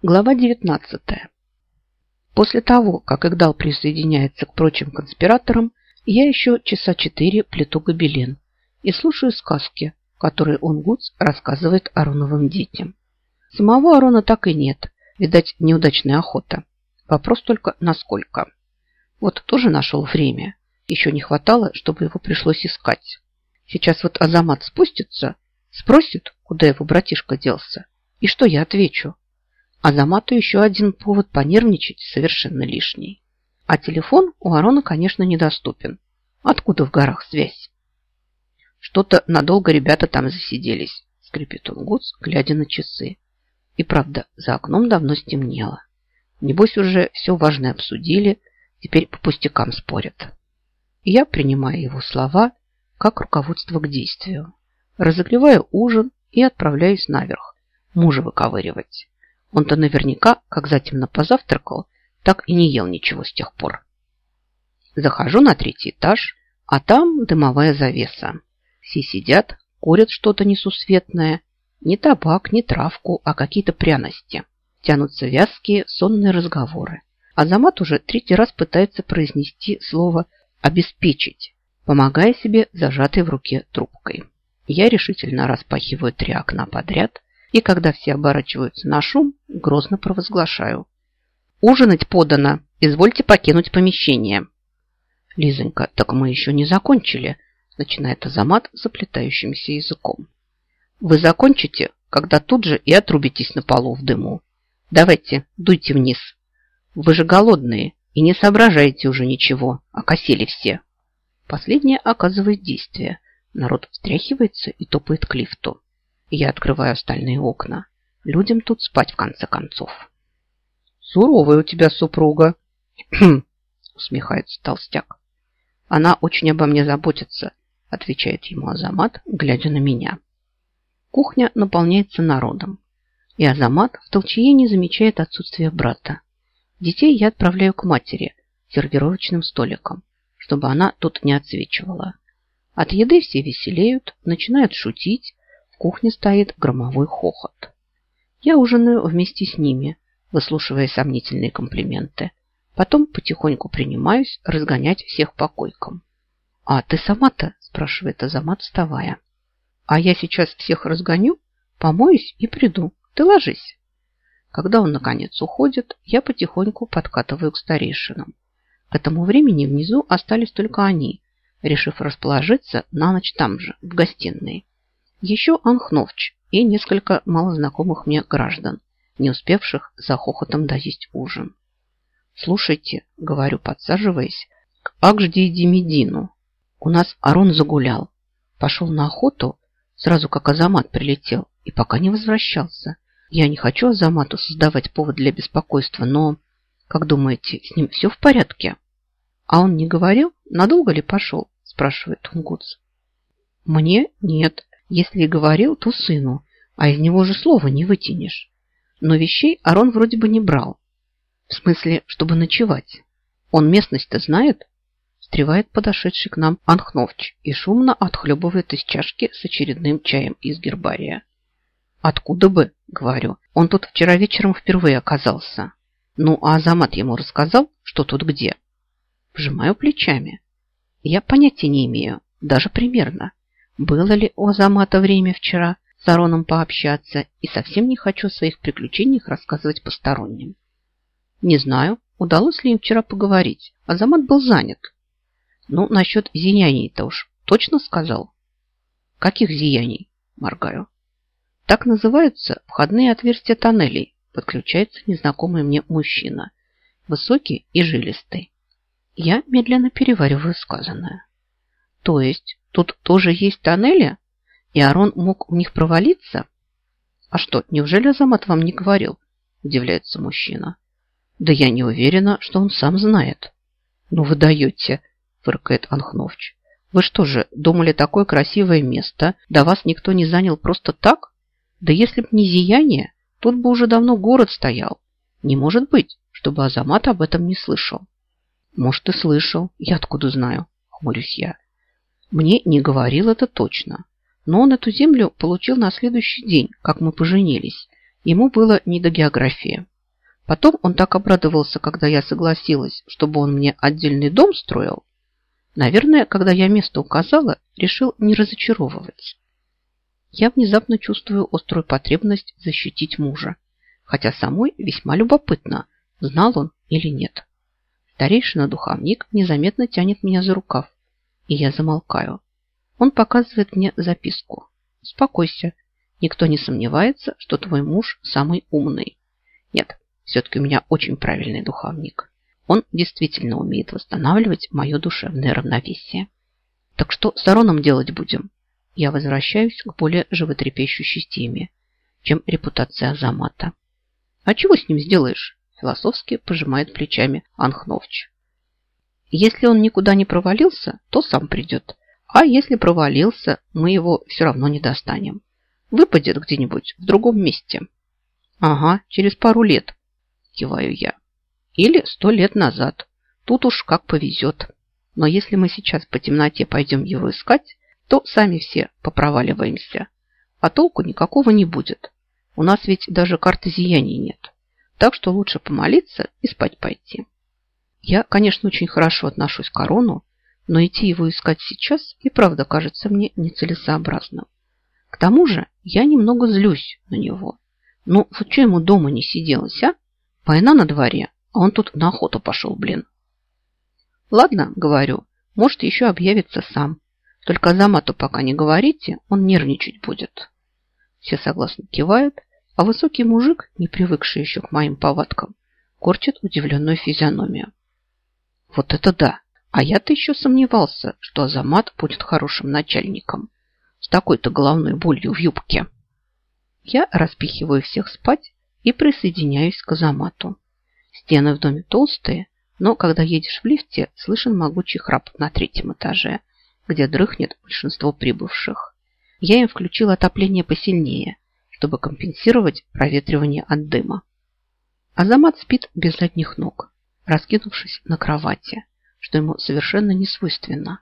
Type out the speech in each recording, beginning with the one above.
Глава 19. После того, как Игдал присоединяется к прочим конспираторам, я еще часа четыре плету гобелен и слушаю сказки, которые он Гуц рассказывает Ароновым детям. Самого Арона так и нет, видать, неудачная охота. Вопрос только насколько. Вот тоже нашел время. Еще не хватало, чтобы его пришлось искать. Сейчас вот Азамат спустится, спросит, куда его братишка делся. И что я отвечу? Азамату еще один повод понервничать совершенно лишний. А телефон у Арона, конечно, недоступен. Откуда в горах связь? Что-то надолго ребята там засиделись, скрипит он Гуц, глядя на часы. И правда, за окном давно стемнело. Небось уже все важное обсудили, теперь по пустякам спорят. И я принимаю его слова как руководство к действию. Разогреваю ужин и отправляюсь наверх, мужа выковыривать. Он-то наверняка, как затемно позавтракал, так и не ел ничего с тех пор. Захожу на третий этаж, а там дымовая завеса. Все сидят, курят что-то несусветное. Не табак, не травку, а какие-то пряности. Тянутся вязкие, сонные разговоры. Азамат уже третий раз пытается произнести слово «обеспечить», помогая себе зажатой в руке трубкой. Я решительно распахиваю три окна подряд и когда все оборачиваются на шум, грозно провозглашаю. «Ужинать подано! Извольте покинуть помещение!» «Лизонька, так мы еще не закончили!» начинает Азамат заплетающимся языком. «Вы закончите, когда тут же и отрубитесь на полу в дыму. Давайте, дуйте вниз. Вы же голодные и не соображаете уже ничего, окосели все». Последнее оказывает действие. Народ встряхивается и топает к лифту. Я открываю остальные окна. Людям тут спать в конце концов. Суровая у тебя супруга, усмехается толстяк. Она очень обо мне заботится, отвечает ему Азамат, глядя на меня. Кухня наполняется народом. И Азамат в толчее не замечает отсутствия брата. Детей я отправляю к матери сервировочным столиком, чтобы она тут не отсвечивала. От еды все веселеют, начинают шутить, кухне стоит громовой хохот. Я ужинаю вместе с ними, выслушивая сомнительные комплименты. Потом потихоньку принимаюсь разгонять всех по койкам. «А ты сама-то?» – спрашивает Азамат, вставая. «А я сейчас всех разгоню, помоюсь и приду. Ты ложись». Когда он, наконец, уходит, я потихоньку подкатываю к старейшинам. К этому времени внизу остались только они, решив расположиться на ночь там же, в гостиной. Еще Анхновч и несколько малознакомых мне граждан, не успевших за хохотом доесть ужин. «Слушайте», — говорю, подсаживаясь, — «к Акжди и Демидину. У нас Арон загулял. Пошел на охоту, сразу как Азамат прилетел, и пока не возвращался. Я не хочу Азамату создавать повод для беспокойства, но, как думаете, с ним все в порядке?» «А он не говорил, надолго ли пошел?» – спрашивает Тунгутс. «Мне нет», если и говорил, то сыну, а из него же слова не вытянешь. Но вещей Арон вроде бы не брал. В смысле, чтобы ночевать. Он местность-то знает? Встревает подошедший к нам Анхновч и шумно отхлебывает из чашки с очередным чаем из гербария. Откуда бы, говорю, он тут вчера вечером впервые оказался. Ну, а Азамат ему рассказал, что тут где? Вжимаю плечами. Я понятия не имею, даже примерно. Было ли у Азамата время вчера с Ароном пообщаться, и совсем не хочу о своих приключениях рассказывать посторонним. Не знаю, удалось ли им вчера поговорить. Азамат был занят. Ну, насчет зияний-то уж точно сказал. Каких зияний? Моргаю. Так называются входные отверстия тоннелей, подключается незнакомый мне мужчина. Высокий и жилистый. Я медленно перевариваю сказанное. То есть Тут тоже есть тоннели? И Арон мог в них провалиться? А что, неужели Азамат вам не говорил? Удивляется мужчина. Да я не уверена, что он сам знает. Ну вы даете, фыркает Анхновч. Вы что же, думали такое красивое место, да вас никто не занял просто так? Да если б не зияние, тут бы уже давно город стоял. Не может быть, чтобы Азамат об этом не слышал. Может, и слышал. Я откуда знаю? Хмурюсь я. Мне не говорил это точно. Но он эту землю получил на следующий день, как мы поженились. Ему было не до географии. Потом он так обрадовался, когда я согласилась, чтобы он мне отдельный дом строил. Наверное, когда я место указала, решил не разочаровывать. Я внезапно чувствую острую потребность защитить мужа. Хотя самой весьма любопытно, знал он или нет. Старейшина-духовник незаметно тянет меня за рукав, и я замолкаю. Он показывает мне записку. «Успокойся. Никто не сомневается, что твой муж самый умный. Нет, все-таки у меня очень правильный духовник. Он действительно умеет восстанавливать мое душевное равновесие. Так что с Ароном делать будем? Я возвращаюсь к более животрепещущей теме, чем репутация Азамата. А чего с ним сделаешь? Философски пожимает плечами Анхновч. Если он никуда не провалился, то сам придет. А если провалился, мы его все равно не достанем. Выпадет где-нибудь в другом месте. Ага, через пару лет, киваю я. Или сто лет назад. Тут уж как повезет. Но если мы сейчас по темноте пойдем его искать, то сами все попроваливаемся. А толку никакого не будет. У нас ведь даже карты зияний нет. Так что лучше помолиться и спать пойти. Я, конечно, очень хорошо отношусь к корону, но идти его искать сейчас и правда кажется мне нецелесообразным. К тому же я немного злюсь на него. Ну, вот что ему дома не сиделось, а? Война на дворе, а он тут на охоту пошел, блин. Ладно, говорю, может еще объявится сам. Только Замату пока не говорите, он нервничать будет. Все согласно кивают, а высокий мужик, не привыкший еще к моим повадкам, корчит удивленную физиономию. Вот это да! А я-то еще сомневался, что Азамат будет хорошим начальником. С такой-то головной болью в юбке. Я распихиваю всех спать и присоединяюсь к Азамату. Стены в доме толстые, но когда едешь в лифте, слышен могучий храп на третьем этаже, где дрыхнет большинство прибывших. Я им включил отопление посильнее, чтобы компенсировать проветривание от дыма. Азамат спит без задних ног, раскинувшись на кровати что ему совершенно не свойственно.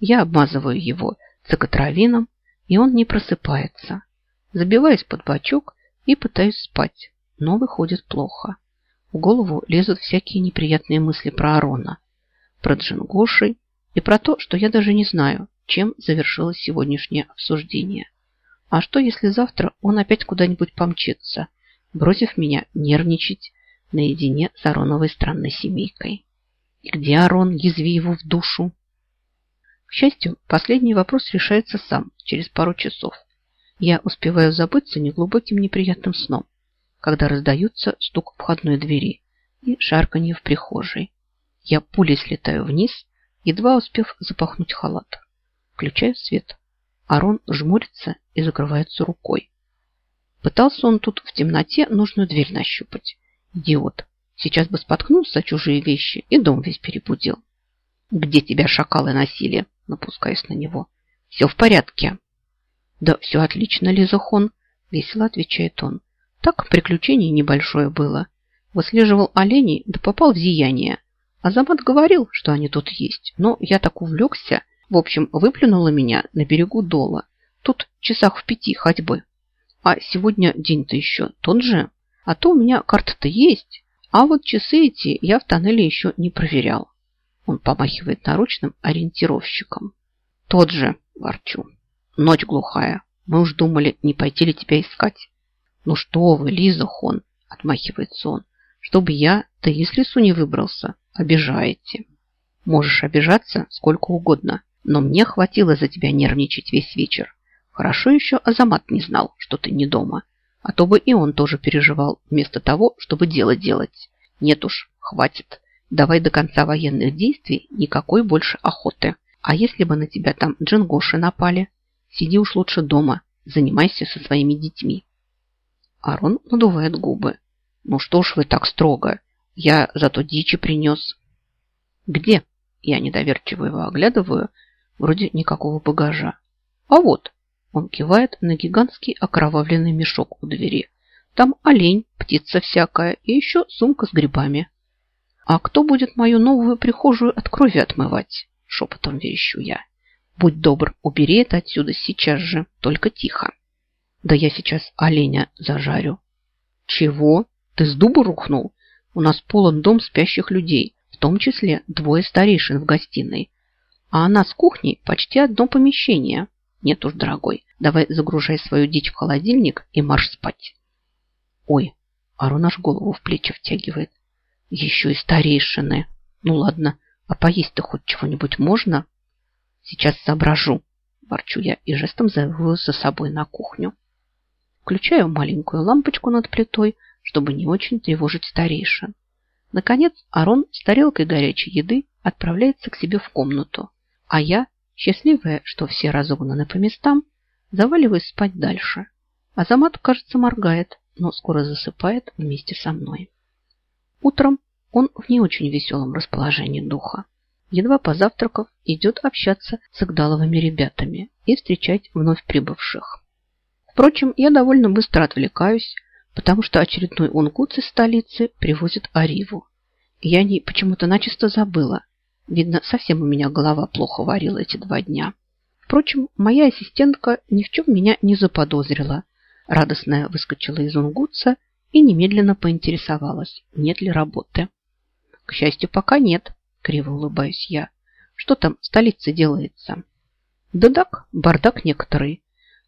Я обмазываю его цикотравином, и он не просыпается. Забиваюсь под бочок и пытаюсь спать, но выходит плохо. В голову лезут всякие неприятные мысли про Арона, про Джингоши и про то, что я даже не знаю, чем завершилось сегодняшнее обсуждение. А что, если завтра он опять куда-нибудь помчится, бросив меня нервничать наедине с Ароновой странной семейкой? И где Арон, язви его в душу? К счастью, последний вопрос решается сам, через пару часов. Я успеваю забыться неглубоким неприятным сном, когда раздаются стук входной двери и шарканье в прихожей. Я пулей слетаю вниз, едва успев запахнуть халат. Включаю свет. Арон жмурится и закрывается рукой. Пытался он тут в темноте нужную дверь нащупать. Идиот. Сейчас бы споткнулся чужие вещи и дом весь перебудил. Где тебя шакалы носили? Напускаясь на него. Все в порядке. Да все отлично, Лизахон, весело отвечает он. Так приключение небольшое было. Выслеживал оленей, да попал в зияние. Азамат говорил, что они тут есть, но я так увлекся. В общем, выплюнуло меня на берегу дола. Тут часах в пяти ходьбы. А сегодня день-то еще тот же. А то у меня карта-то есть. А вот часы эти я в тоннеле еще не проверял. Он помахивает наручным ориентировщиком. Тот же, ворчу. Ночь глухая. Мы уж думали, не пойти ли тебя искать. Ну что вы, Лиза Хон, отмахивается он. Чтобы я, да из лесу не выбрался, обижаете. Можешь обижаться сколько угодно, но мне хватило за тебя нервничать весь вечер. Хорошо еще Азамат не знал, что ты не дома. А то бы и он тоже переживал, вместо того, чтобы дело делать. Нет уж, хватит. Давай до конца военных действий никакой больше охоты. А если бы на тебя там джингоши напали? Сиди уж лучше дома, занимайся со своими детьми. Арон надувает губы. Ну что ж вы так строго? Я зато дичи принес. Где? Я недоверчиво его оглядываю. Вроде никакого багажа. А вот, он кивает на гигантский окровавленный мешок у двери. Там олень, птица всякая и еще сумка с грибами. А кто будет мою новую прихожую от крови отмывать? Шепотом верещу я. Будь добр, убери это отсюда сейчас же, только тихо. Да я сейчас оленя зажарю. Чего? Ты с дуба рухнул? У нас полон дом спящих людей, в том числе двое старейшин в гостиной. А она с кухней почти одно помещение. Нет уж, дорогой, давай загружай свою дичь в холодильник и марш спать. Ой, Арон аж голову в плечи втягивает. Еще и старейшины. Ну ладно, а поесть-то хоть чего-нибудь можно? Сейчас соображу. Ворчу я и жестом зову за собой на кухню. Включаю маленькую лампочку над плитой, чтобы не очень тревожить старейшин. Наконец Арон с тарелкой горячей еды отправляется к себе в комнату, а я, счастливая, что все разогнаны по местам, заваливаюсь спать дальше. Азамат, кажется, моргает, но скоро засыпает вместе со мной. Утром он в не очень веселом расположении духа. Едва позавтракав, идет общаться с Игдаловыми ребятами и встречать вновь прибывших. Впрочем, я довольно быстро отвлекаюсь, потому что очередной унгут из столицы привозит Ариву. Я о ней почему-то начисто забыла. Видно, совсем у меня голова плохо варила эти два дня. Впрочем, моя ассистентка ни в чем меня не заподозрила. Радостная выскочила из унгутца и немедленно поинтересовалась, нет ли работы. К счастью, пока нет, криво улыбаюсь я. Что там в столице делается? Да так, бардак некоторый.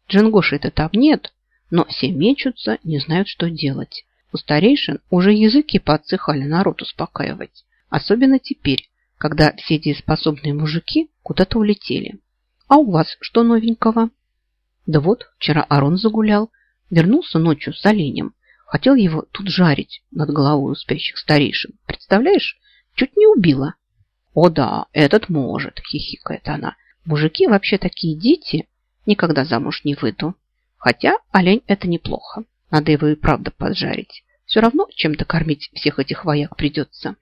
Джингоши-то там нет, но все мечутся, не знают, что делать. У старейшин уже языки подсыхали народ успокаивать. Особенно теперь, когда все дееспособные мужики куда-то улетели. А у вас что новенького? Да вот, вчера Арон загулял, вернулся ночью с оленем. Хотел его тут жарить над головой у спящих старейшин. Представляешь, чуть не убила. О да, этот может, хихикает она. Мужики вообще такие дети, никогда замуж не выйду. Хотя олень это неплохо. Надо его и правда поджарить. Все равно чем-то кормить всех этих вояк придется.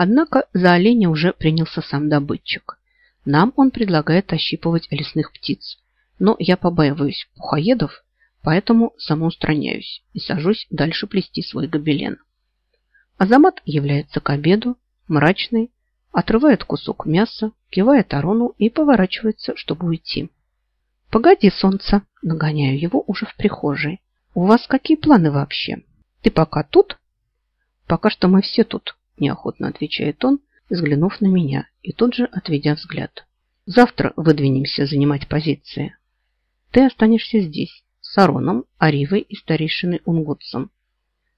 Однако за оленя уже принялся сам добытчик. Нам он предлагает ощипывать лесных птиц. Но я побаиваюсь пухоедов, поэтому самоустраняюсь и сажусь дальше плести свой гобелен. Азамат является к обеду, мрачный, отрывает кусок мяса, кивает Арону и поворачивается, чтобы уйти. «Погоди, солнце!» – нагоняю его уже в прихожей. «У вас какие планы вообще? Ты пока тут?» «Пока что мы все тут», – неохотно отвечает он, взглянув на меня и тут же отведя взгляд. «Завтра выдвинемся занимать позиции. Ты останешься здесь с Ароном, Аривой и старейшиной Унгутсом.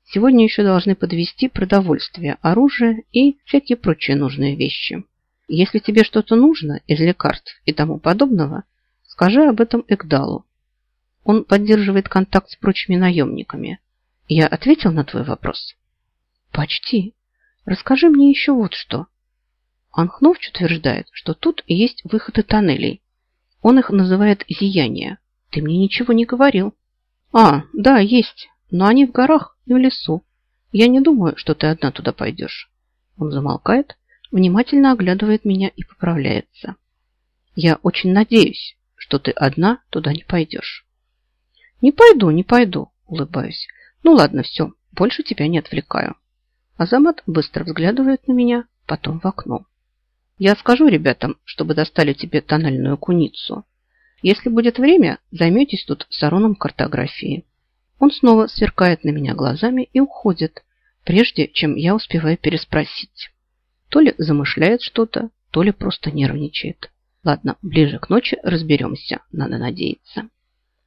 Сегодня еще должны подвести продовольствие, оружие и всякие прочие нужные вещи. Если тебе что-то нужно из лекарств и тому подобного, Скажи об этом Экдалу. Он поддерживает контакт с прочими наемниками. Я ответил на твой вопрос? Почти. Расскажи мне еще вот что. Анхновч утверждает, что тут есть выходы тоннелей. Он их называет зияние. Ты мне ничего не говорил. А, да, есть. Но они в горах и в лесу. Я не думаю, что ты одна туда пойдешь. Он замолкает, внимательно оглядывает меня и поправляется. Я очень надеюсь, что ты одна туда не пойдешь. Не пойду, не пойду, улыбаюсь. Ну ладно, все, больше тебя не отвлекаю. Азамат быстро взглядывает на меня, потом в окно. Я скажу ребятам, чтобы достали тебе тоннельную куницу. Если будет время, займетесь тут сароном картографии. Он снова сверкает на меня глазами и уходит, прежде чем я успеваю переспросить. То ли замышляет что-то, то ли просто нервничает. Ладно, ближе к ночи разберемся, надо надеяться.